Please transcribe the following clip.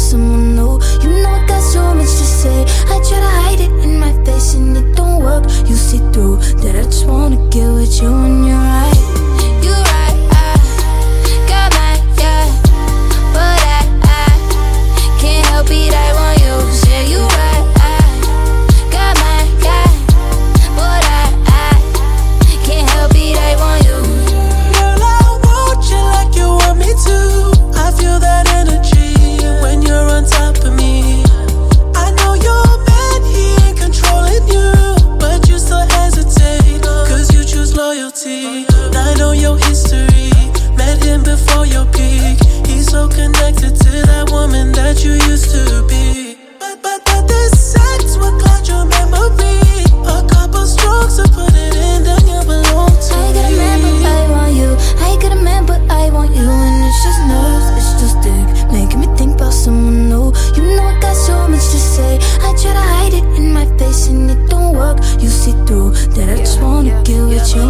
someone new. fuck you see through. That I just wanna get with you.